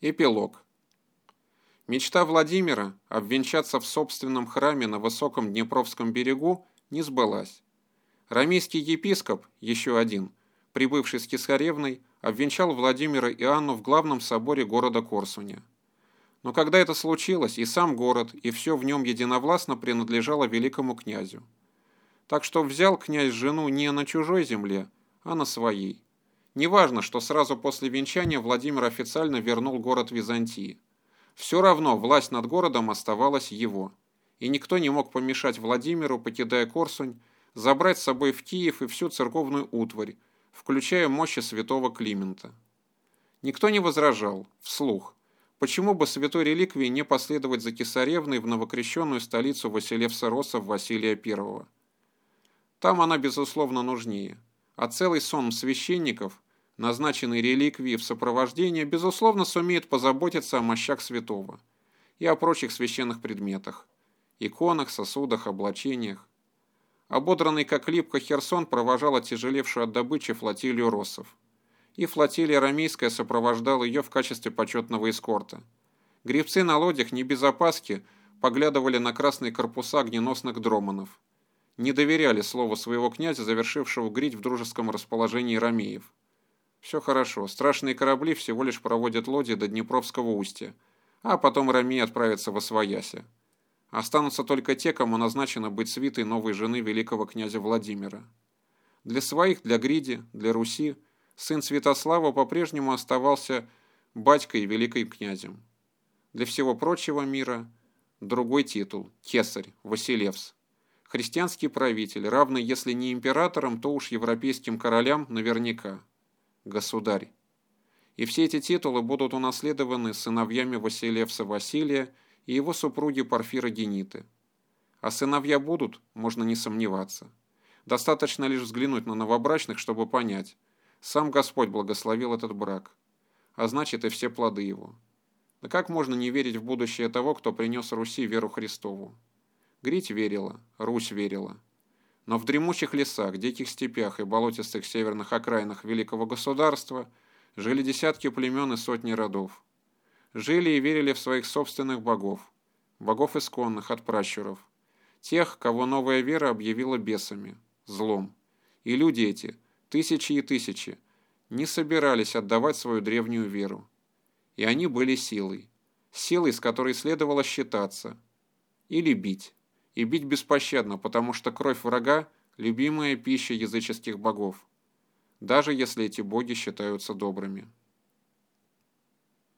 Эпилог. Мечта Владимира обвенчаться в собственном храме на высоком Днепровском берегу не сбылась. Рамейский епископ, еще один, прибывший с Кисаревной, обвенчал Владимира и Анну в главном соборе города Корсуня. Но когда это случилось, и сам город, и все в нем единовластно принадлежало великому князю. Так что взял князь жену не на чужой земле, а на своей. Неважно, что сразу после венчания Владимир официально вернул город Византии. Все равно власть над городом оставалась его. И никто не мог помешать Владимиру, покидая Корсунь, забрать с собой в Киев и всю церковную утварь, включая мощи святого Климента. Никто не возражал, вслух. Почему бы святой реликвии не последовать за Кесаревной в новокрещенную столицу Василевса Росов Василия I? Там она, безусловно, нужнее. А целый сон священников, назначенный реликвии в сопровождении, безусловно, сумеет позаботиться о мощах святого и о прочих священных предметах, иконах, сосудах, облачениях. Ободранный как липко Херсон провожал оттяжелевшую от добычи флотилию россов. И флотилия рамейская сопровождала ее в качестве почетного эскорта. Гребцы на лодях не без опаски поглядывали на красные корпуса огненосных дроманов. Не доверяли слову своего князя, завершившего грить в дружеском расположении ромеев. Все хорошо, страшные корабли всего лишь проводят лодьи до Днепровского устья, а потом ромеи отправятся во Освояси. Останутся только те, кому назначено быть свитой новой жены великого князя Владимира. Для своих, для Гриди, для Руси, сын Святослава по-прежнему оставался батькой и великим князем. Для всего прочего мира другой титул – кесарь, Василевс. Христианский правитель, равный, если не императорам, то уж европейским королям наверняка – государь. И все эти титулы будут унаследованы сыновьями Василевса Василия и его супруги Порфира Гениты. А сыновья будут, можно не сомневаться. Достаточно лишь взглянуть на новобрачных, чтобы понять. Сам Господь благословил этот брак. А значит и все плоды его. Да как можно не верить в будущее того, кто принес Руси веру Христову? Грить верила, Русь верила. Но в дремучих лесах, диких степях и болотистых северных окраинах великого государства жили десятки племен и сотни родов. Жили и верили в своих собственных богов, богов исконных от пращуров, тех, кого новая вера объявила бесами, злом. И люди эти, тысячи и тысячи, не собирались отдавать свою древнюю веру. И они были силой, силой, с которой следовало считаться, или бить и бить беспощадно, потому что кровь врага – любимая пища языческих богов, даже если эти боги считаются добрыми.